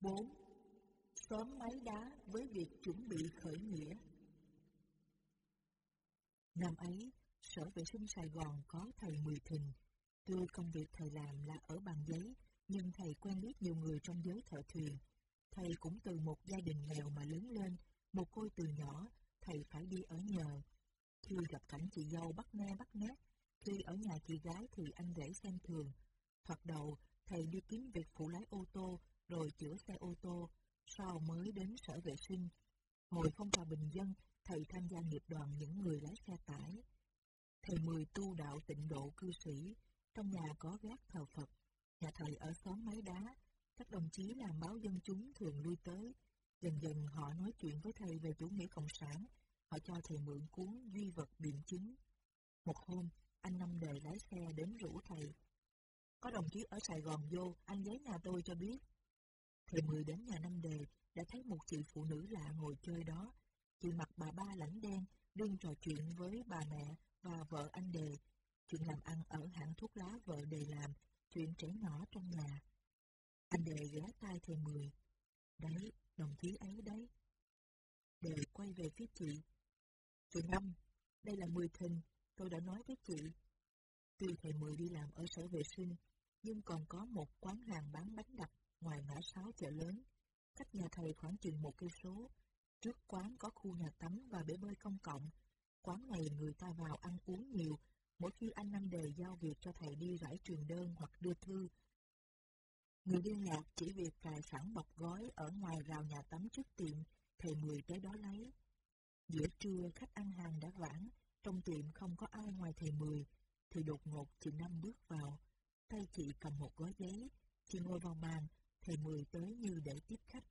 4. Xóm máy đá với việc chuẩn bị khởi nghĩa Năm ấy, Sở Vệ sinh Sài Gòn có thầy Mười thình, Tuy công việc thầy làm là ở bàn giấy, nhưng thầy quen biết nhiều người trong giới thợ thuyền. Thầy cũng từ một gia đình nghèo mà lớn lên, một côi từ nhỏ, thầy phải đi ở nhờ. Khi gặp cảnh chị dâu bắt me bắt nét, khi ở nhà chị gái thì anh rể xem thường. Thoạt đầu, thầy đi kiếm việc phụ lái ô tô, rồi chữa xe ô tô, sau mới đến sở vệ sinh. Hồi không vào bình dân, thầy tham gia nghiệp đoàn những người lái xe tải. Thầy mười tu đạo tịnh độ cư sĩ, trong nhà có gác thờ Phật, nhà thầy ở xóm máy đá, các đồng chí làm báo dân chúng thường lui tới. Dần dần họ nói chuyện với thầy về chủ nghĩa cộng sản, họ cho thầy mượn cuốn Duy vật biện chứng. Một hôm, anh Năm Đề lái xe đến rủ thầy. Có đồng chí ở Sài Gòn vô, anh giấy nhà tôi cho biết thời Mười đến nhà Năm Đề, đã thấy một chị phụ nữ lạ ngồi chơi đó. Chị mặc bà ba lãnh đen, đương trò chuyện với bà mẹ và vợ anh Đề. Chuyện làm ăn ở hãng thuốc lá vợ Đề làm, chuyện trẻ nhỏ trong nhà. Anh Đề ghé tai thầy Mười. Đấy, đồng chí ấy đấy. Đề quay về phía chị. Chị Năm, đây là Mười Thình, tôi đã nói với chị. Tuy thầy Mười đi làm ở sở vệ sinh, nhưng còn có một quán hàng bán bánh đặc ngoài ngã sáu chợ lớn, cách nhà thầy khoảng chừng một cây số. Trước quán có khu nhà tắm và bể bơi công cộng. Quán này người ta vào ăn uống nhiều, mỗi khi anh Năm Đề giao việc cho thầy đi rải truyền đơn hoặc đưa thư. Người liên lạc chỉ việc cài sẵn bọc gói ở ngoài rào nhà tắm trước tiệm, thầy Mười tới đó lấy. Giữa trưa khách ăn hàng đã vãng, trong tiệm không có ai ngoài thầy Mười, thì đột ngột chị Năm bước vào. Tay chị cầm một gói giấy, chị ngồi vào bàn, thầy Mười tới như để tiếp khách.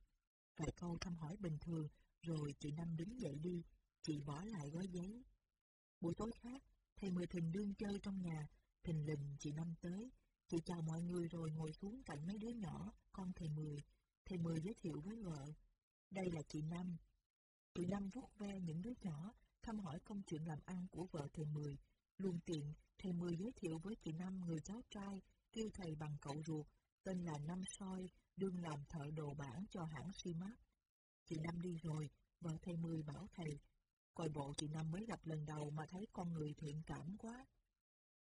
Vài câu thăm hỏi bình thường, rồi chị Năm đứng dậy đi, chị bỏ lại gói giấy. Buổi tối khác, thầy Mười Thình đương chơi trong nhà, thình lình chị Năm tới. Chị chào mọi người rồi ngồi xuống cạnh mấy đứa nhỏ, con thầy Mười. Thầy Mười giới thiệu với vợ. Đây là chị Năm. Chị Năm vuốt ve những đứa nhỏ, thăm hỏi công chuyện làm ăn của vợ thầy Mười. Luôn tiện, thầy Mười giới thiệu với chị Năm người cháu trai, kêu thầy bằng cậu ruột, tên là Năm Soi, đương làm thợ đồ bản cho hãng Simac. Chị Năm đi rồi, vợ thầy Mười bảo thầy, coi bộ chị Năm mới gặp lần đầu mà thấy con người thiện cảm quá.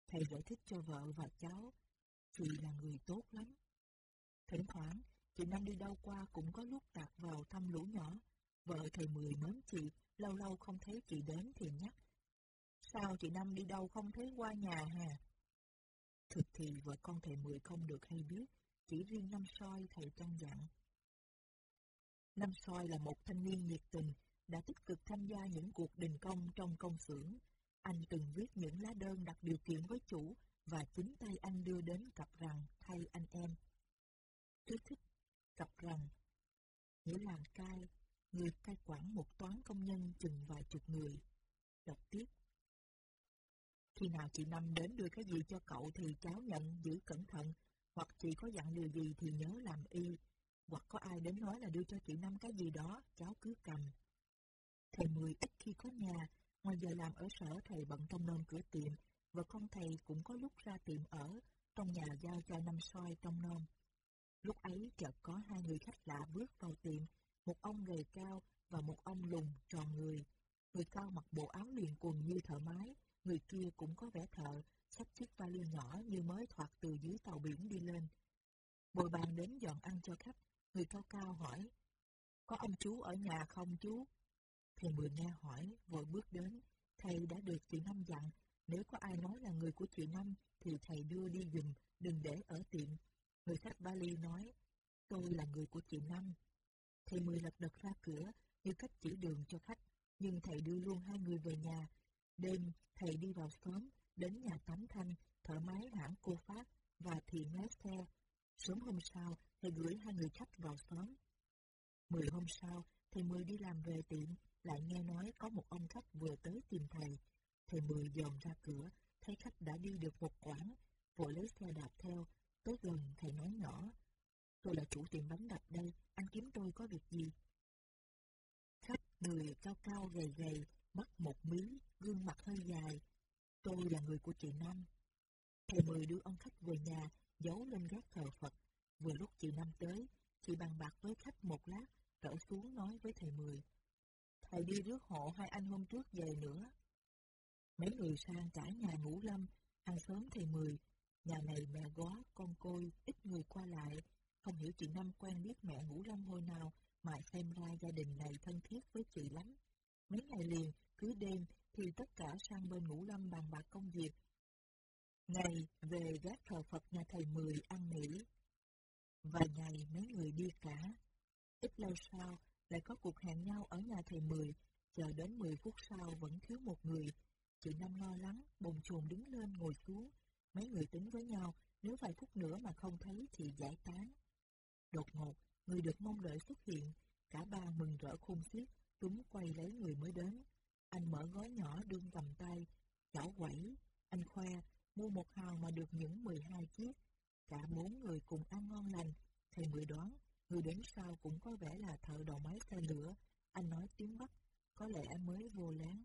Thầy giải thích cho vợ và cháu, chị là người tốt lắm. Thỉnh thoảng, chị Năm đi đâu qua cũng có lúc tạt vào thăm lũ nhỏ. Vợ thầy Mười mến chị, lâu lâu không thấy chị đến thì nhắc. Sao chị Năm đi đâu không thấy qua nhà hà? Thực thì vợ con thầy Mười không được hay biết, chỉ riêng năm soi thầy căn dặn. Năm soi là một thanh niên nhiệt tình, đã tích cực tham gia những cuộc đình công trong công xưởng. Anh từng viết những lá đơn đặt điều kiện với chủ và chính tay anh đưa đến cặp rằng thay anh em. Chú thích cặp rằng nghĩa làng cai, người cai quản một toán công nhân chừng vài chục người. Đọc tiếp. Khi nào chị Năm đến đưa cái gì cho cậu thì cháu nhận giữ cẩn thận, hoặc chị có dặn điều gì thì nhớ làm y, hoặc có ai đến nói là đưa cho chị Năm cái gì đó, cháu cứ cầm. Thầy Mười ít khi có nhà, ngoài giờ làm ở sở thầy bận trong nôm cửa tiệm, và con thầy cũng có lúc ra tiệm ở, trong nhà giao cho năm soi trong nôm. Lúc ấy chợt có hai người khách lạ bước vào tiệm, một ông gầy cao và một ông lùn tròn người. Người cao mặc bộ áo liền quần như thợ mái, người kia cũng có vẻ thợ, xách chiếc vali nhỏ như mới thoát từ dưới tàu biển đi lên. Bồi bàn đến dọn ăn cho khách, người cao cao hỏi, có ông chú ở nhà không chú? Thầy Mười nghe hỏi, vội bước đến, thầy đã được chị Năm dặn, nếu có ai nói là người của chị Năm thì thầy đưa đi dùm, đừng để ở tiệm. Người khách vali nói, tôi là người của chị Năm. Thầy Mười lật đật ra cửa, như cách chỉ đường cho khách, nhưng thầy đưa luôn hai người về nhà. Đêm, thầy đi vào sớm đến nhà tắm thanh, thở máy hãng cô Phát và thì lái xe. Sớm hôm sau, thầy gửi hai người khách vào xóm. Mười hôm sau, thầy Mười đi làm về tiệm, lại nghe nói có một ông khách vừa tới tìm thầy. Thầy Mười dòm ra cửa, thấy khách đã đi được một quãng, vội lấy xe đạp theo, tới gần thầy nói nhỏ. Tôi là chủ tiệm bánh đập đây, anh kiếm tôi có việc gì? Khách người cao cao gầy gầy, mắt một mí, gương mặt hơi dài. Tôi là người của chị Năm. Thầy Mười đưa ông khách về nhà, giấu lên gác thờ Phật. Vừa lúc chị Năm tới, chị bàn bạc với khách một lát, trở xuống nói với thầy Mười. Thầy đi rước hộ hai anh hôm trước về nữa. Mấy người sang cả nhà ngủ lâm, ăn sớm thầy Mười. Nhà này mẹ góa, con côi, ít người qua lại. Không hiểu chị Năm quen biết mẹ ngủ lâm hồi nào, mà xem ra gia đình này thân thiết với chị lắm. Mấy ngày liền, cứ đêm, thì tất cả sang bên ngũ lâm bàn bạc công việc. Ngày về gác thờ Phật nhà thầy Mười ăn nghỉ. Vài ngày mấy người đi cả. Ít lâu sau, lại có cuộc hẹn nhau ở nhà thầy Mười, chờ đến 10 phút sau vẫn thiếu một người. Chị Năm lo lắng, bồn chồn đứng lên ngồi xuống. Mấy người tính với nhau, nếu vài phút nữa mà không thấy thì giải tán. Đột ngột, người được mong đợi xuất hiện, cả ba mừng rỡ khôn xiết, túng quay lấy người mới đến. Anh mở gói nhỏ đương cầm tay, chảo quẩy, anh khoe, mua một hào mà được những 12 chiếc. Cả bốn người cùng ăn ngon lành, thầy mười đoán, người đến sau cũng có vẻ là thợ đầu máy xe lửa. Anh nói tiếng Bắc, có lẽ mới vô láng.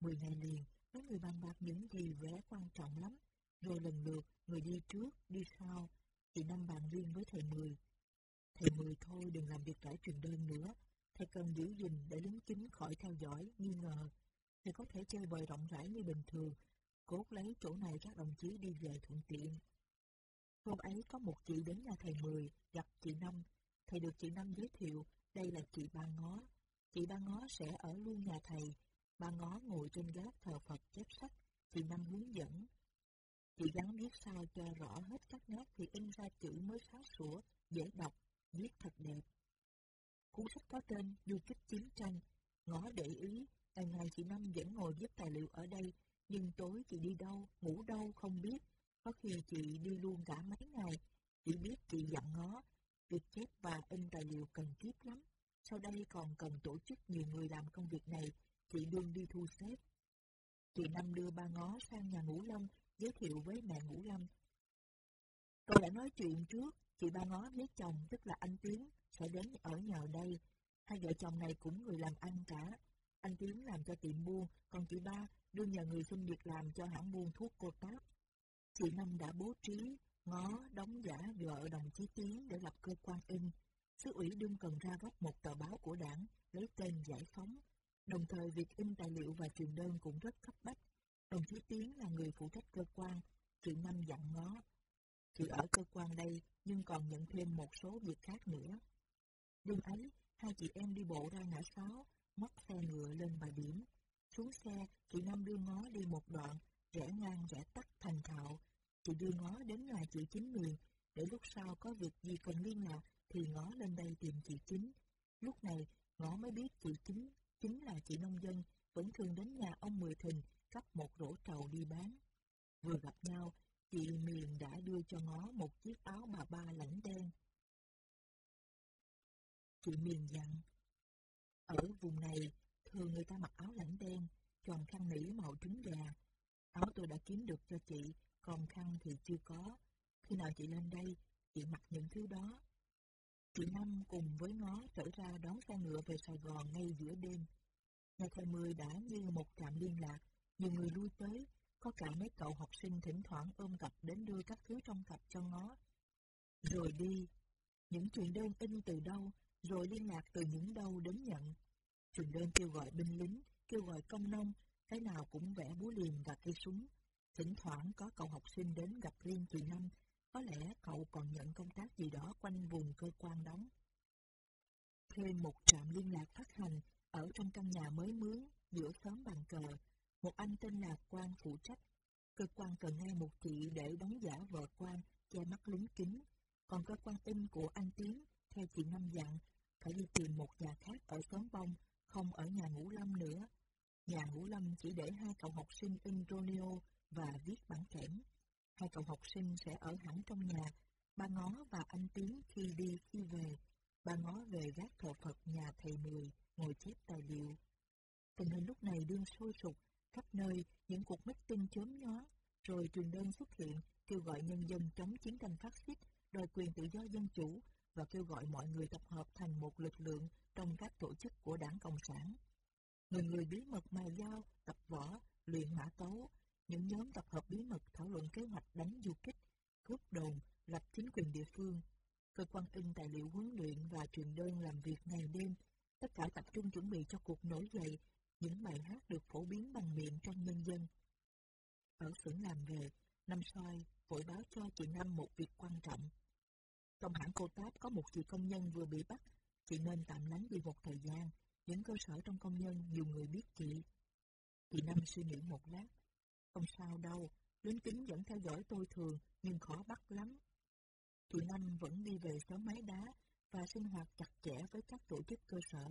Mười ngày liền, mấy người bàn bạc những gì vẻ quan trọng lắm, rồi lần lượt người đi trước, đi sau. Chị Năm bàn riêng với thầy Mười. Thầy Mười thôi đừng làm việc trải truyền đơn nữa, thầy cần giữ gìn để lính chính khỏi theo dõi, nghi ngờ. Thầy có thể chơi bời rộng rãi như bình thường, cốt lấy chỗ này các đồng chí đi về thuận tiện. Hôm ấy có một chị đến nhà thầy Mười, gặp chị Năm. Thầy được chị Năm giới thiệu, đây là chị Ba Ngó. Chị Ba Ngó sẽ ở luôn nhà thầy. Ba Ngó ngồi trên gác thờ Phật chép sách, chị Năm hướng dẫn. Chị gắn viết sao cho rõ hết các nét thì in ra chữ mới sáng sủa, dễ đọc, viết thật đẹp. Cuốn sách có tên Du kích chiến tranh. Ngó để ý, ngày ngày chị Năm vẫn ngồi viết tài liệu ở đây, nhưng tối chị đi đâu, ngủ đâu không biết. Có khi chị đi luôn cả mấy ngày, chỉ biết chị dặn ngó. Việc chép và in tài liệu cần kiếp lắm. Sau đây còn cần tổ chức nhiều người làm công việc này, chị đương đi thu xếp. Chị Năm đưa ba ngó sang nhà ngũ lâm, giới thiệu với mẹ ngũ lâm. Tôi đã nói chuyện trước, chị ba ngó với chồng, tức là anh Tiến, sẽ đến ở nhờ đây. Hai vợ chồng này cũng người làm ăn cả. Anh Tiến làm cho tiệm buôn, còn chị ba đưa nhờ người xin việc làm cho hãng buôn thuốc cô táp. Chị Năm đã bố trí, ngó, đóng giả vợ đồng chí Tiến để lập cơ quan in. Sứ ủy đương cần ra gốc một tờ báo của đảng, lấy tên Giải Phóng. Đồng thời việc in tài liệu và truyền đơn cũng rất cấp bách. Đồng chí Tiến là người phụ trách cơ quan, chị Năm dặn ngó. Chị ở cơ quan đây, nhưng còn nhận thêm một số việc khác nữa. Đêm ấy, hai chị em đi bộ ra ngã sáu, móc xe ngựa lên bà điểm. Xuống xe, chị Năm đưa ngó đi một đoạn, rẽ ngang rẽ tắt thành thạo. Chị đưa ngó đến nhà chị Chính Miền, để lúc sau có việc gì cần liên lạc thì ngó lên đây tìm chị Chính. Lúc này, ngó mới biết chị Chính, chính là chị nông dân, vẫn thường đến nhà ông Mười Thìn cắp một rổ trầu đi bán. Vừa gặp nhau, chị Miền đã đưa cho ngó một chiếc áo bà ba lãnh đen. Chị Miền dặn, ở vùng này, thường người ta mặc áo lãnh đen, tròn khăn nỉ màu trứng gà. Áo tôi đã kiếm được cho chị, còn khăn thì chưa có. Khi nào chị lên đây, chị mặc những thứ đó. Chị Năm cùng với nó trở ra đón xe ngựa về Sài Gòn ngay giữa đêm. Nhà thầy Mười đã như một trạm liên lạc, nhiều người lui tới, có cả mấy cậu học sinh thỉnh thoảng ôm cặp đến đưa các thứ trong cặp cho ngó. Rồi đi, những chuyện đơn in từ đâu, rồi liên lạc từ những đâu đến nhận. Truyền đơn kêu gọi binh lính, kêu gọi công nông, cái nào cũng vẽ búa liềm và cây súng. Thỉnh thoảng có cậu học sinh đến gặp liên chị Năm, có lẽ cậu còn nhận công tác gì đó quanh vùng cơ quan đóng. Thêm một trạm liên lạc phát hành ở trong căn nhà mới mướn giữa xóm bàn cờ, một anh tên là quan phụ trách. Cơ quan cần ngay một chị để đóng giả vợ quan, che mắt lính kính. Còn cơ quan in của anh Tiến, theo chị Năm dặn, phải đi tìm một nhà khác ở xóm bông, không ở nhà ngũ lâm nữa. Nhà ngũ lâm chỉ để hai cậu học sinh in Romeo và viết bản kẽm. Hai cậu học sinh sẽ ở hẳn trong nhà, ba ngó và anh Tiến khi đi khi về. Ba ngó về gác thờ Phật nhà thầy Mười, ngồi chép tài liệu. Tình hình lúc này đương sôi sục, khắp nơi những cuộc meeting chớm nhó, rồi truyền đơn xuất hiện kêu gọi nhân dân chống chiến tranh phát xít, đòi quyền tự do dân chủ và kêu gọi mọi người tập hợp thành một lực lượng trong các tổ chức của đảng Cộng sản. Người người bí mật mài dao, tập võ, luyện mã tấu, những nhóm tập hợp bí mật thảo luận kế hoạch đánh du kích, cướp đồn, lập chính quyền địa phương. cơ quan in tài liệu huấn luyện và truyền đơn làm việc ngày đêm, tất cả tập trung chuẩn bị cho cuộc nổi dậy, những bài hát được phổ biến bằng miệng trong nhân dân. Ở xưởng làm về, Năm soi vội báo cho chị Năm một việc quan trọng. Trong hãng cô Táp có một chị công nhân vừa bị bắt, chị nên tạm lánh đi một thời gian, những cơ sở trong công nhân nhiều người biết chị. Chị Năm suy nghĩ một lát. Không sao đâu, lính kính vẫn theo dõi tôi thường, nhưng khó bắt lắm. Chị Năm vẫn đi về xóm máy đá và sinh hoạt chặt chẽ với các tổ chức cơ sở.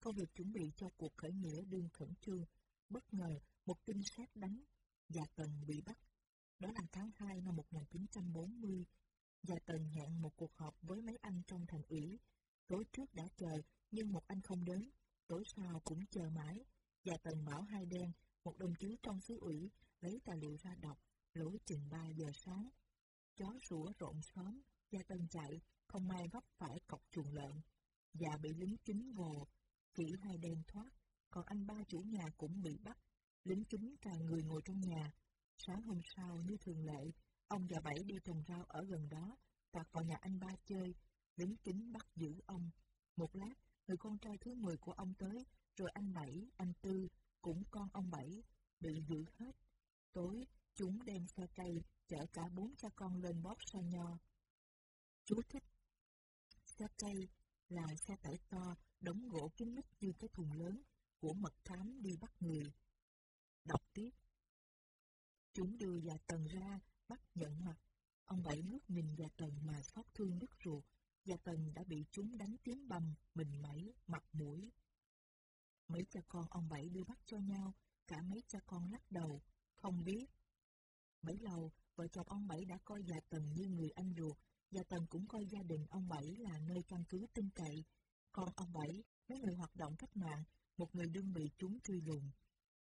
Công việc chuẩn bị cho cuộc khởi nghĩa đương khẩn trương. Bất ngờ, một tin sát đánh, dạ và cần bị bắt. Đó là tháng 2 năm 1940. Và Tần hẹn một cuộc họp với mấy anh trong thành ủy. Tối trước đã chờ, nhưng một anh không đến. Tối sau cũng chờ mãi. Và Tần bảo hai đen, một đồng chí trong xứ ủy, lấy tài liệu ra đọc, lối chừng 3 giờ sáng. Chó sủa rộn xóm, Gia Tân chạy, không may vấp phải cọc chuồng lợn. Và bị lính chính vồ, chỉ hai đen thoát, còn anh ba chủ nhà cũng bị bắt. Lính chính cả người ngồi trong nhà. Sáng hôm sau, như thường lệ, ông và Bảy đi trồng rau ở gần đó, tạt vào nhà anh ba chơi. Lính kính bắt giữ ông. Một lát, người con trai thứ 10 của ông tới, rồi anh Bảy, anh Tư, cũng con ông Bảy, bị giữ hết. Tối, chúng đem xe cây, chở cả bốn cha con lên bóp sa nho. Chú thích Xe cây là xe tải to, đóng gỗ kín mít như cái thùng lớn của mật thám đi bắt người. Đọc tiếp Chúng đưa già tần ra, bắt nhận mặt. Ông Bảy ngước nhìn Gia tần mà xót thương đứt ruột. gia tần đã bị chúng đánh tiếng bầm, mình mẩy, mặt mũi. Mấy cha con ông Bảy đưa bắt cho nhau, cả mấy cha con lắc đầu, không biết. Bấy lâu, vợ chồng ông Bảy đã coi gia Tần như người anh ruột, gia Tần cũng coi gia đình ông Bảy là nơi căn cứ tin cậy. Còn ông Bảy, mấy người hoạt động cách mạng, một người đương bị chúng truy lùng.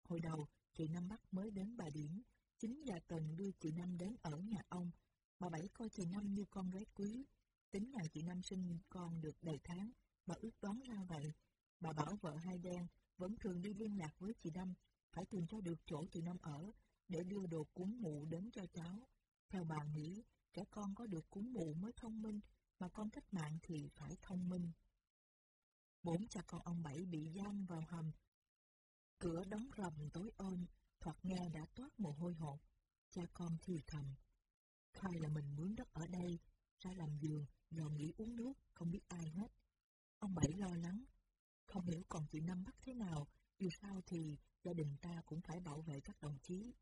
Hồi đầu, chị Năm Bắc mới đến bà Điển, chính già Tần đưa chị Năm đến ở nhà ông. Bà Bảy coi chị Năm như con gái quý. Tính ngày chị Năm sinh con được đầy tháng, bà ước đoán ra vậy. Bà bảo vợ hai đen vẫn thường đi liên lạc với chị Năm, phải tìm cho được chỗ chị Năm ở, để đưa đồ cúng mụ đến cho cháu. Theo bà nghĩ, trẻ con có được cúng mụ mới thông minh, mà con cách mạng thì phải thông minh. Bốn cha con ông Bảy bị giam vào hầm. Cửa đóng rầm tối ôm, thoạt nghe đã toát mồ hôi hột. Cha con thì thầm. Khai là mình mướn đất ở đây, ra làm giường, dò nghỉ uống nước, không biết ai hết. Ông Bảy lo lắng. Không hiểu còn chị Năm bắt thế nào, dù sao thì gia đình ta cũng phải bảo vệ các đồng chí.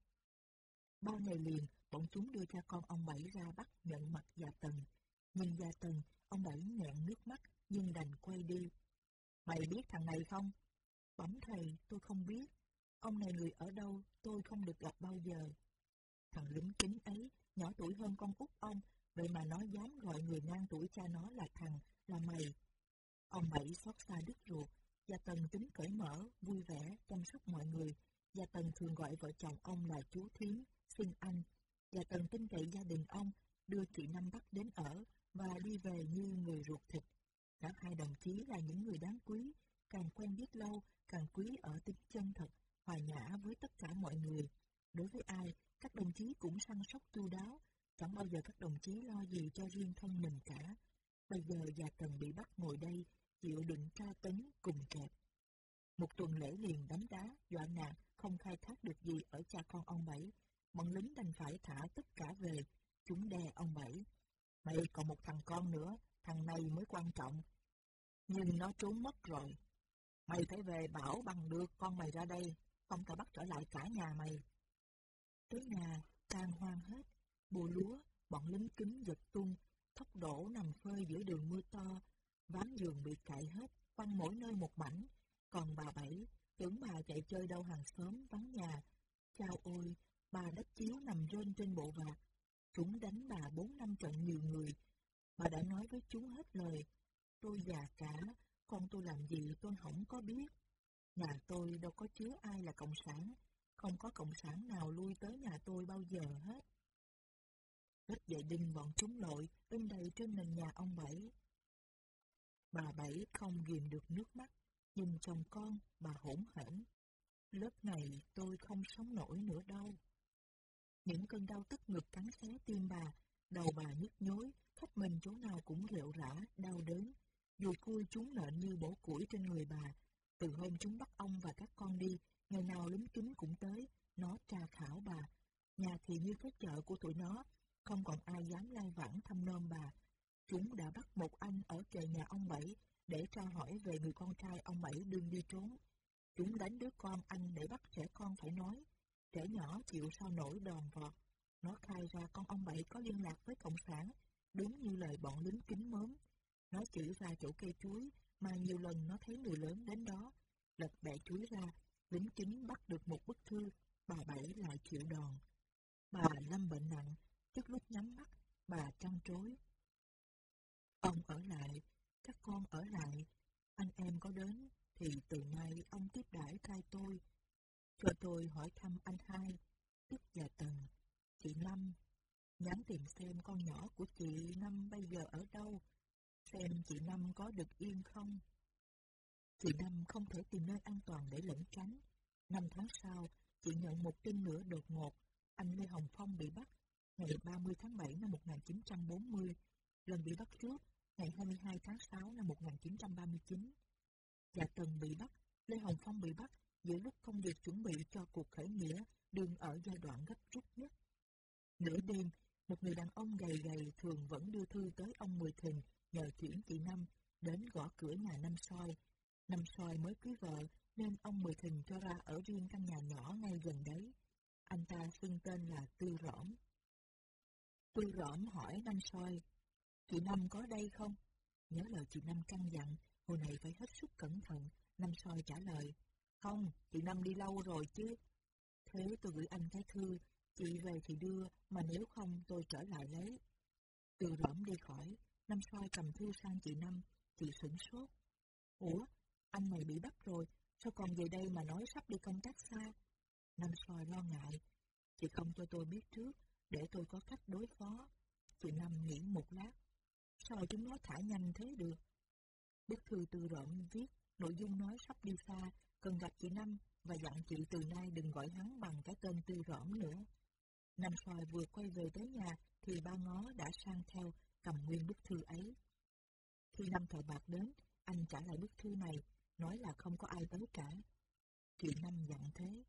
Bao ngày liền, bọn chúng đưa cha con ông Bảy ra bắt nhận mặt Gia Tần. Nhìn Gia Tần, ông Bảy nghẹn nước mắt, nhưng đành quay đi. Mày biết thằng này không? Bấm thầy, tôi không biết. Ông này người ở đâu, tôi không được gặp bao giờ. Thằng lính kính ấy, nhỏ tuổi hơn con út ông, vậy mà nó dám gọi người ngang tuổi cha nó là thằng, là mày. Ông Bảy xót xa đứt ruột, Gia Tần tính cởi mở, vui vẻ, chăm sóc mọi người. Gia Tần thường gọi vợ chồng ông là chú Thiến, xin anh. Gia Tần tin cậy gia đình ông, đưa chị Năm Bắc đến ở và đi về như người ruột thịt. Cả hai đồng chí là những người đáng quý, càng quen biết lâu, càng quý ở tính chân thật, hòa nhã với tất cả mọi người. Đối với ai, các đồng chí cũng săn sóc chu đáo, chẳng bao giờ các đồng chí lo gì cho riêng thân mình cả. Bây giờ già cần bị bắt ngồi đây, chịu đựng tra tấn cùng kẹp. Một tuần lễ liền đánh đá, dọa nạt, không khai thác được gì ở cha con ông Bảy. Bọn lính đành phải thả tất cả về, chúng đe ông Bảy. Mày còn một thằng con nữa, thằng này mới quan trọng. Nhưng nó trốn mất rồi. Mày phải về bảo bằng được con mày ra đây, không ta bắt trở lại cả nhà mày. Tới nhà, tan hoang hết, bùa lúa, bọn lính kính giật tung, thóc đổ nằm phơi giữa đường mưa to, Ván giường bị cạy hết, quăng mỗi nơi một mảnh. Còn bà Bảy, tưởng bà chạy chơi đâu hàng xóm, vắng nhà. Chao ôi, bà đất chiếu nằm rên trên bộ vạt. Chúng đánh bà bốn năm trận nhiều người. Bà đã nói với chúng hết lời. Tôi già cả, con tôi làm gì tôi không có biết. Nhà tôi đâu có chứa ai là cộng sản. Không có cộng sản nào lui tới nhà tôi bao giờ hết. Rất dậy đinh bọn chúng lội, in đầy trên nền nhà ông Bảy. Bà Bảy không ghiềm được nước mắt, nhìn chồng con, bà hỗn hển. Lớp này tôi không sống nổi nữa đâu. Những cơn đau tức ngực cắn xé tim bà, Đầu bà nhức nhối, khắp mình chỗ nào cũng rệu rã, đau đớn. Dù cui chúng nện như bổ củi trên người bà. Từ hôm chúng bắt ông và các con đi, ngày nào lính kính cũng tới, nó tra khảo bà. Nhà thì như cái chợ của tụi nó, không còn ai dám lai vãng thăm nom bà. Chúng đã bắt một anh ở kề nhà ông Bảy để tra hỏi về người con trai ông Bảy đương đi trốn. Chúng đánh đứa con anh để bắt trẻ con phải nói. Trẻ nhỏ chịu sao nổi đòn vọt. Nó khai ra con ông Bảy có liên lạc với Cộng sản, đúng như lời bọn lính kính mớm. Nó chỉ ra chỗ cây chuối, mà nhiều lần nó thấy người lớn đến đó. Lật bẻ chuối ra, lính chính bắt được một bức thư, bà Bảy lại chịu đòn. Bà lâm bệnh nặng, trước lúc nhắm mắt, bà trăn trối. Ông ở lại, các con ở lại, anh em có đến, thì từ nay ông tiếp đãi thay tôi. Cho tôi hỏi thăm anh hai, tức già Tần, chị Năm. Nhắn tìm xem con nhỏ của chị Năm bây giờ ở đâu, xem chị Năm có được yên không. Chị Năm không thể tìm nơi an toàn để lẩn tránh. Năm tháng sau, chị nhận một tin nữa đột ngột, anh Lê Hồng Phong bị bắt ngày 30 tháng 7 năm 1940, lần bị bắt trước ngày 22 tháng 6 năm 1939. Dạ Tần bị bắt, Lê Hồng Phong bị bắt giữa lúc công việc chuẩn bị cho cuộc khởi nghĩa đương ở giai đoạn gấp rút nhất. Nửa đêm, một người đàn ông gầy gầy thường vẫn đưa thư tới ông Mười Thìn nhờ chuyển chị Năm đến gõ cửa nhà Năm Soi. Năm Soi mới cưới vợ nên ông Mười thình cho ra ở riêng căn nhà nhỏ ngay gần đấy. Anh ta xưng tên là Tư Rõm. Tư Rõm hỏi Năm Soi, chị Năm có đây không? Nhớ lời chị Năm căn dặn, hồi này phải hết sức cẩn thận. Năm Soi trả lời, không, chị Năm đi lâu rồi chứ. Thế tôi gửi anh cái thư, chị về thì đưa, mà nếu không tôi trở lại lấy. Từ rõm đi khỏi, Năm soi cầm thư sang chị Năm, chị sửng sốt. Ủa, anh này bị bắt rồi, sao còn về đây mà nói sắp đi công tác xa? Năm soi lo ngại, chị không cho tôi biết trước, để tôi có cách đối phó. Chị Năm nghĩ một lát, sao chúng nó thả nhanh thế được? Bức thư từ rộm viết, nội dung nói sắp đi xa, cần gặp chị Năm và dặn chị từ nay đừng gọi hắn bằng cái tên tư rõm nữa. Năm soi vừa quay về tới nhà thì ba ngó đã sang theo cầm nguyên bức thư ấy. Khi năm thợ bạc đến, anh trả lại bức thư này, nói là không có ai tới cả. Chị Năm dặn thế.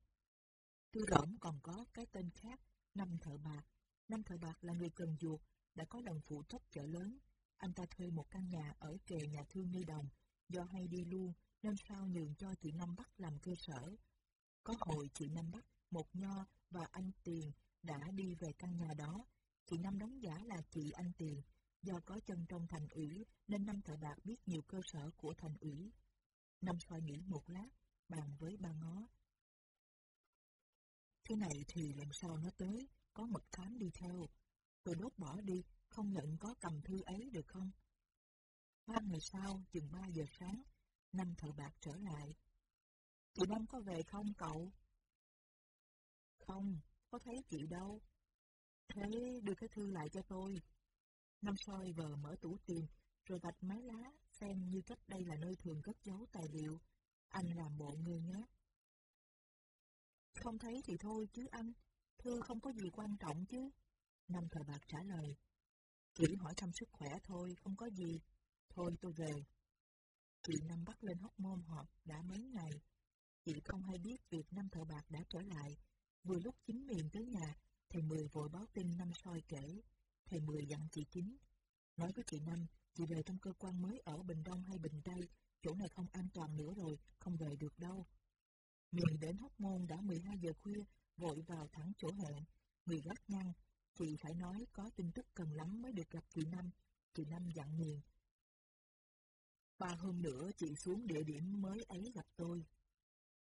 thư rỗng còn có cái tên khác, Năm thợ bạc. Năm thợ bạc là người cần duột, đã có lần phụ trách chợ lớn. Anh ta thuê một căn nhà ở kề nhà thương Như Đồng, do hay đi luôn nên sao nhường cho chị Năm Bắc làm cơ sở. Có hồi chị Năm Bắc, một nho và anh Tiền đã đi về căn nhà đó. Chị Năm đóng giả là chị anh Tiền. Do có chân trong thành ủy nên Năm Thợ Bạc biết nhiều cơ sở của thành ủy. Năm soi nghĩ một lát, bàn với ba ngó. Thế này thì lần sau nó tới, có mật thám đi theo. Tôi đốt bỏ đi, không nhận có cầm thư ấy được không? Ba ngày sau, chừng ba giờ sáng, Năm thợ bạc trở lại. Chị Năm có về không cậu? Không, có thấy chị đâu. Thế đưa cái thư lại cho tôi. Năm soi vờ mở tủ tiền, rồi vạch máy lá, xem như cách đây là nơi thường cất giấu tài liệu. Anh làm bộ ngơ ngác. Không thấy thì thôi chứ anh, thư không có gì quan trọng chứ. Năm thời bạc trả lời. Chỉ hỏi thăm sức khỏe thôi, không có gì. Thôi tôi về. Chị Năm bắt lên hóc môn họp đã mấy ngày. Chị không hay biết việc năm thợ bạc đã trở lại. Vừa lúc chính miền tới nhà, thì Mười vội báo tin năm soi kể. Thầy Mười dặn chị Chính. Nói với chị Năm, chị về trong cơ quan mới ở Bình Đông hay Bình Tây, chỗ này không an toàn nữa rồi, không về được đâu. Miền đến hóc môn đã 12 giờ khuya, vội vào thẳng chỗ hẹn. Người gắt ngăn, chị phải nói có tin tức cần lắm mới được gặp chị Năm. Chị Năm dặn Miền, Ba hôm nữa chị xuống địa điểm mới ấy gặp tôi.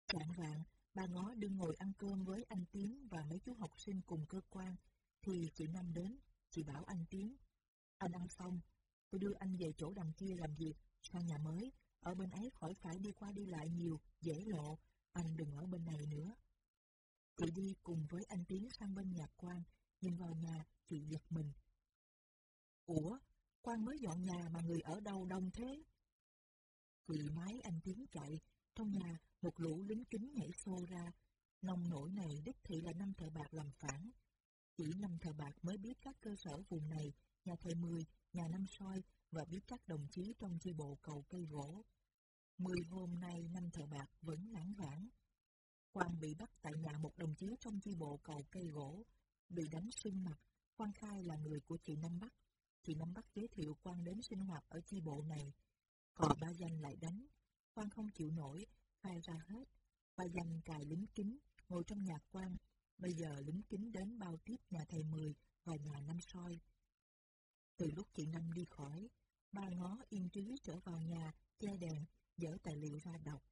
Chạng vạn, ba ngó đương ngồi ăn cơm với anh Tiến và mấy chú học sinh cùng cơ quan, thì chị Năm đến, chị bảo anh Tiến. Anh ăn xong, tôi đưa anh về chỗ đằng kia làm việc, sang nhà mới, ở bên ấy khỏi phải đi qua đi lại nhiều, dễ lộ, anh đừng ở bên này nữa. Chị đi cùng với anh Tiến sang bên nhà quan, nhìn vào nhà, chị giật mình. Ủa, quan mới dọn nhà mà người ở đâu đông thế? Chị máy anh Tiến chạy, trong nhà một lũ lính kính nhảy xô ra. Nông nổi này đích thị là năm thợ bạc làm phản. Chỉ năm thờ bạc mới biết các cơ sở vùng này, nhà thầy Mười, nhà Năm Soi và biết các đồng chí trong chi bộ cầu cây gỗ. Mười hôm nay năm thờ bạc vẫn lãng vãng. Quang bị bắt tại nhà một đồng chí trong chi bộ cầu cây gỗ, bị đánh sưng mặt. Quang khai là người của chị Năm Bắc. Chị Năm Bắc giới thiệu Quang đến sinh hoạt ở chi bộ này. Cò ba danh lại đánh. Quang không chịu nổi, khai ra hết. Ba danh cài lính kính, ngồi trong nhà Quang. Bây giờ lính kính đến bao tiếp nhà thầy Mười và nhà Năm Soi. Từ lúc chị Năm đi khỏi, ba ngó yên trí trở vào nhà, che đèn, dở tài liệu ra đọc.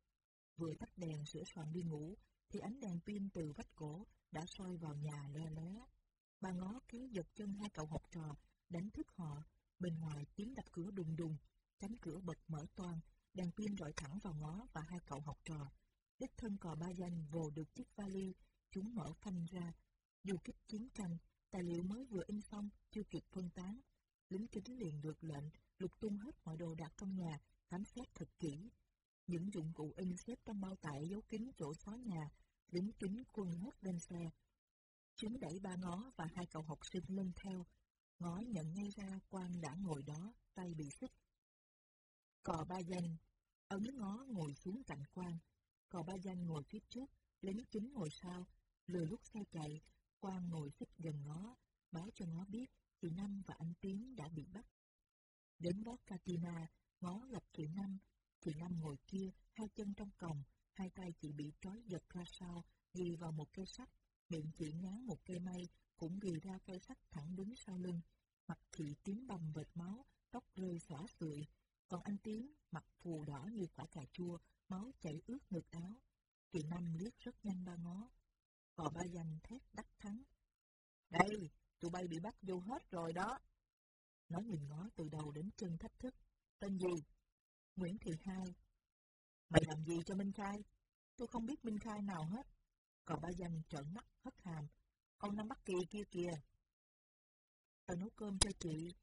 Vừa tắt đèn sửa soạn đi ngủ, thì ánh đèn pin từ vách cổ đã soi vào nhà le lé. Ba ngó kéo giật chân hai cậu học trò, đánh thức họ. Bên ngoài tiếng đập cửa đùng đùng, cánh cửa bật mở toang, đèn pin rọi thẳng vào ngó và hai cậu học trò. Đích thân cò ba danh vồ được chiếc vali, chúng mở phanh ra. dù kích chiến tranh, tài liệu mới vừa in xong, chưa kịp phân tán. Lính kính liền được lệnh, lục tung hết mọi đồ đạc trong nhà, khám xét thật kỹ. Những dụng cụ in xếp trong bao tải giấu kín chỗ xó nhà, lính kính quân hết lên xe. Chúng đẩy ba ngó và hai cậu học sinh lên theo. Ngó nhận ngay ra quan đã ngồi đó, tay bị xích. Cò ba danh, ấn ngó ngồi xuống cạnh quan. Cò ba danh ngồi phía trước, lính kính ngồi sau. Lừa lúc xe chạy, quan ngồi xích gần ngó, báo cho ngó biết chị Năm và anh Tiến đã bị bắt. Đến bác Katina, ngó gặp chị Năm. Chị Năm ngồi kia, hai chân trong còng, hai tay chị bị trói giật ra sau, ghi vào một cây sắt. Miệng chị ngán một cây mây, cũng ghi ra cây sắt thẳng đứng sau lưng. Mặt chị tím bầm vệt máu, tóc rơi xõa sụi. Còn anh Tiến, mặt phù đỏ như quả cà chua, máu chảy ướt ngực áo. Chị Năm liếc rất nhanh ba ngó. Cò ba danh thét đắc thắng. Đây, tụi bay bị bắt vô hết rồi đó. Nó nhìn ngó từ đầu đến chân thách thức. Tên gì? Nguyễn Thị Hai. Mày làm gì cho Minh Khai? Tôi không biết Minh Khai nào hết. Còn ba danh trợn mắt, hất hàm. Con Năm bắt Kỳ kia kìa. Tao nấu cơm cho chị.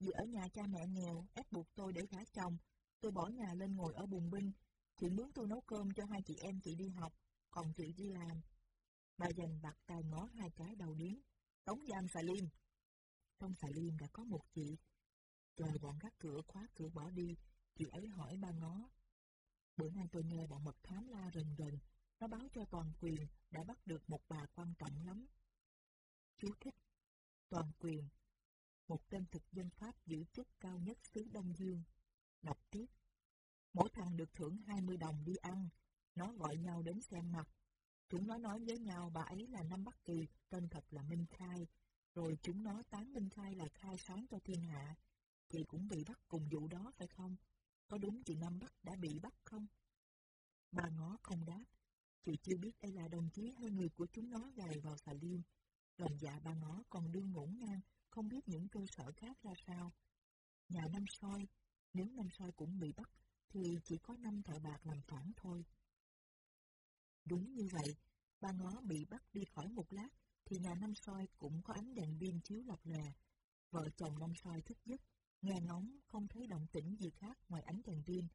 Vì ở nhà cha mẹ nghèo, ép buộc tôi để gả chồng. Tôi bỏ nhà lên ngồi ở bùng binh. Chị mướn tôi nấu cơm cho hai chị em chị đi học, còn chị đi làm. Bà dành bạc tay ngó hai cái đầu điếng. Tống giam xà liêm. Trong xà liêm đã có một chị. Chờ bọn gác cửa khóa cửa bỏ đi, chị ấy hỏi ba ngó. Bữa nay tôi nghe bọn mật thám la rần rần, nó báo cho toàn quyền đã bắt được một bà quan trọng lắm. Chú thích. Toàn quyền. Một tên thực dân Pháp giữ chức cao nhất xứ Đông Dương. Đọc tiếp. Mỗi thằng được thưởng 20 đồng đi ăn. Nó gọi nhau đến xem mặt. Chúng nó nói với nhau bà ấy là Năm Bắc Kỳ, tên thật là Minh Khai. Rồi chúng nó tán Minh Khai là khai sáng cho thiên hạ. Chị cũng bị bắt cùng vụ đó phải không? Có đúng chị Năm Bắc đã bị bắt không? Bà ngó không đáp. Chị chưa biết đây là đồng chí hay người của chúng nó gài vào xà liêm. Lòng dạ bà ngó còn đương ngổn ngang, không biết những cơ sở khác ra sao. Nhà năm soi, nếu năm soi cũng bị bắt, thì chỉ có năm thợ bạc làm phản thôi. Đúng như vậy, ba ngó bị bắt đi khỏi một lát, thì nhà năm soi cũng có ánh đèn pin chiếu lập lè. Vợ chồng năm soi thức giấc, nghe ngóng không thấy động tĩnh gì khác ngoài ánh đèn pin.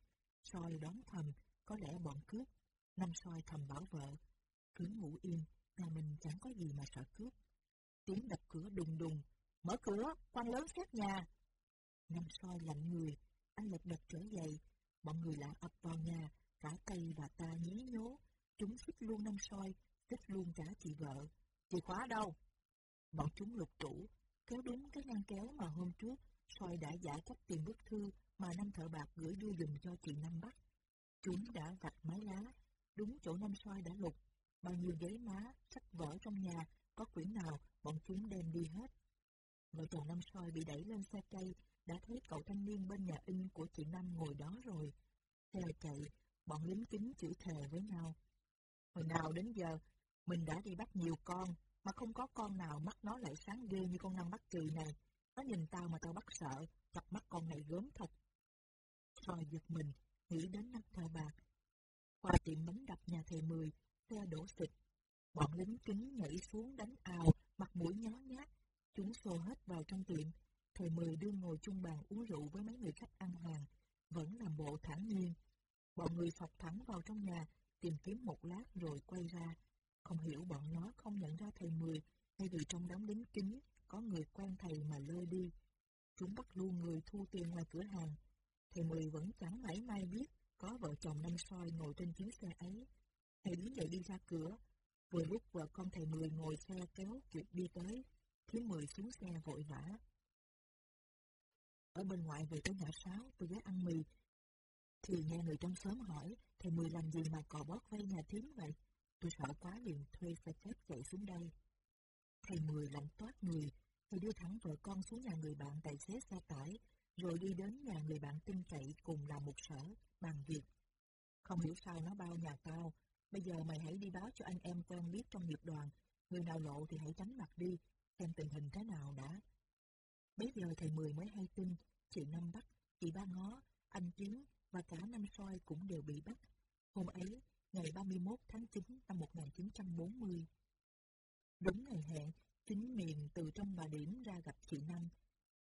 Soi đón thầm, có lẽ bọn cướp. Năm soi thầm bảo vợ, cứ ngủ yên, nhà mình chẳng có gì mà sợ cướp. Tiếng đập cửa đùng đùng, mở cửa, quan lớn xét nhà. Năm soi lạnh người, anh lật đật trở dậy, bọn người lạ ập vào nhà, cả tay và ta nhí nhố. Chúng xích luôn năm soi, xích luôn cả chị vợ. Chìa khóa đâu? Bọn chúng lục tủ, kéo đúng cái ngăn kéo mà hôm trước soi đã giả cách tiền bức thư mà năm thợ bạc gửi đưa dùm cho chị Năm Bắc. Chúng đã vạch mái lá, đúng chỗ năm soi đã lục, bao nhiêu giấy má, sách vở trong nhà, có quyển nào bọn chúng đem đi hết. Vợ chồng năm soi bị đẩy lên xe cây, đã thấy cậu thanh niên bên nhà in của chị Năm ngồi đó rồi. Xe chạy, bọn lính kính chửi thề với nhau. Hồi nào đến giờ, mình đã đi bắt nhiều con, mà không có con nào mắt nó lại sáng ghê như con Năm bắt Kỳ này. Nó nhìn tao mà tao bắt sợ, chọc mắt con này gớm thật. rồi giật mình, nghĩ đến năm thờ bạc. Qua tiệm bánh đập nhà thầy Mười, xe đổ xịt. Bọn lính kính nhảy xuống đánh ào, mặt mũi nhó nhát. Chúng xô hết vào trong tiệm. Thầy Mười đưa ngồi chung bàn uống rượu với mấy người khách ăn hàng, vẫn làm bộ thản nhiên. Bọn người phọc thẳng vào trong nhà, tìm kiếm một lát rồi quay ra. Không hiểu bọn nó không nhận ra thầy Mười, hay vì trong đám lính kính có người quen thầy mà lơ đi. Chúng bắt luôn người thu tiền ngoài cửa hàng. Thầy Mười vẫn chẳng mãi may biết có vợ chồng năm soi ngồi trên chuyến xe ấy. Thầy đứng dậy đi ra cửa. Vừa lúc vợ con thầy Mười ngồi xe kéo kịp đi tới, thiếu Mười xuống xe vội vã. Ở bên ngoài về tới ngã sáu, tôi ghé ăn mì. Thì nghe người trong xóm hỏi, thầy Mười làm gì mà cò bót vay nhà thím vậy? Tôi sợ quá liền thuê xe xếp chạy xuống đây. Thầy Mười lạnh toát người, thì đưa thẳng vợ con xuống nhà người bạn tài xế xe tải, rồi đi đến nhà người bạn tin cậy cùng làm một sở, bàn việc. Không hiểu sao nó bao nhà tao, bây giờ mày hãy đi báo cho anh em quen biết trong nghiệp đoàn, người nào lộ thì hãy tránh mặt đi, xem tình hình thế nào đã. Bây giờ thầy Mười mới hay tin, chị Năm bắt, chị Ba Ngó, anh Tiến và cả Năm Soi cũng đều bị bắt. Hôm ấy, ngày 31 tháng 9 năm 1940. Đúng ngày hẹn, chính miền từ trong bà điểm ra gặp chị Năm.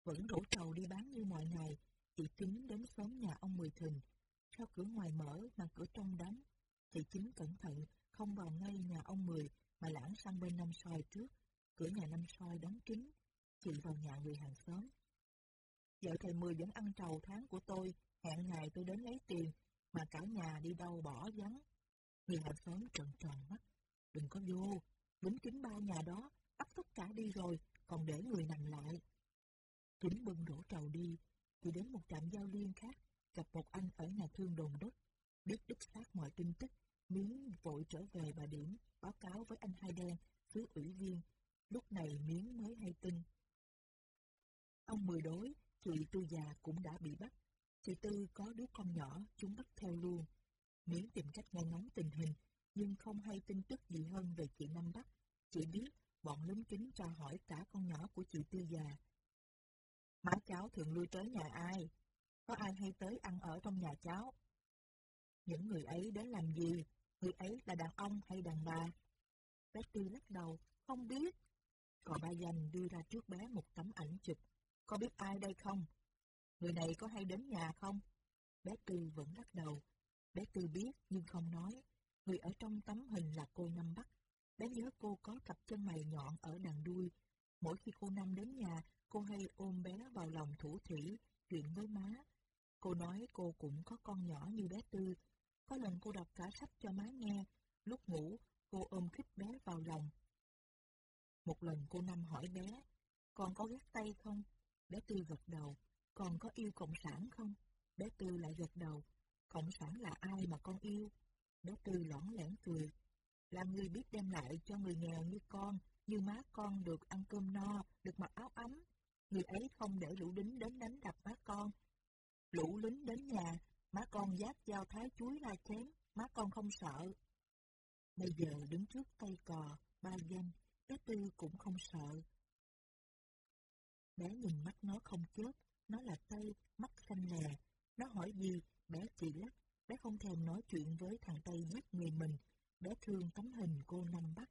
Vẫn đổ trầu đi bán như mọi ngày, chị Chính đến sớm nhà ông Mười Thình. Sao cửa ngoài mở mà cửa trong đóng? Chị Chính cẩn thận, không vào ngay nhà ông Mười mà lãng sang bên Năm Soi trước. Cửa nhà Năm Soi đóng kín, chị vào nhà người hàng xóm. Vợ thầy Mười vẫn ăn trầu tháng của tôi, hẹn ngày tôi đến lấy tiền, mà cả nhà đi đâu bỏ vắng. Người hàng xóm trợn tròn mắt. Đừng có vô, lính chính ba nhà đó, bắt tất cả đi rồi, còn để người nằm lại. chính bưng đổ trầu đi, thì đến một trạm giao liên khác, gặp một anh ở nhà thương đồn đất. Biết đích xác mọi tin tức, Miếng vội trở về bà điểm, báo cáo với anh Hai Đen, thứ ủy viên. Lúc này Miếng mới hay tin. Ông Mười đối, chị tôi già cũng đã bị bắt. Chị Tư có đứa con nhỏ, chúng bắt theo luôn. Miễn tìm cách nghe ngóng tình hình, nhưng không hay tin tức gì hơn về chị Nam Bắc. Chỉ biết bọn lính kính cho hỏi cả con nhỏ của chị Tư già. Má cháu thường lui tới nhà ai? Có ai hay tới ăn ở trong nhà cháu? Những người ấy đến làm gì? Người ấy là đàn ông hay đàn bà? Betty lắc đầu, không biết. Cò ba dành đưa ra trước bé một tấm ảnh chụp. Có biết ai đây không? Người này có hay đến nhà không? Bé Tư vẫn lắc đầu. Bé Tư biết nhưng không nói. Người ở trong tấm hình là cô Năm Bắc. Bé nhớ cô có cặp chân mày nhọn ở đằng đuôi. Mỗi khi cô Năm đến nhà, cô hay ôm bé vào lòng thủ thủy, chuyện với má. Cô nói cô cũng có con nhỏ như bé Tư. Có lần cô đọc cả sách cho má nghe. Lúc ngủ, cô ôm khích bé vào lòng. Một lần cô Năm hỏi bé, con có ghét tay không? Bé Tư gật đầu. Con có yêu Cộng sản không? Bé Tư lại gật đầu. Cộng sản là ai mà con yêu? Bé Tư lõng lẻn cười. Là người biết đem lại cho người nghèo như con, như má con được ăn cơm no, được mặc áo ấm. Người ấy không để lũ lính đến đánh đập má con. Lũ lính đến nhà, má con giác dao thái chuối la chém, má con không sợ. Bây giờ đứng trước cây cò, ba danh, bé Tư cũng không sợ. Bé nhìn mắt nó không chớp, nó là Tây, mắt xanh lè. Nó hỏi gì, bé chỉ lắc, bé không thèm nói chuyện với thằng Tây giết người mình. Bé thương tấm hình cô Năm Bắc.